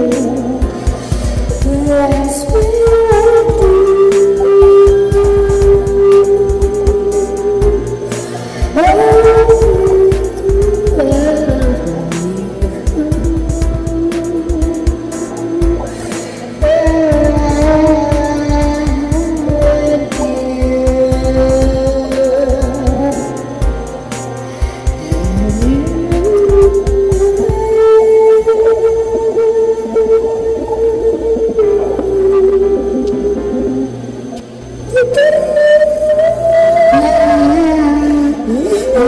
you.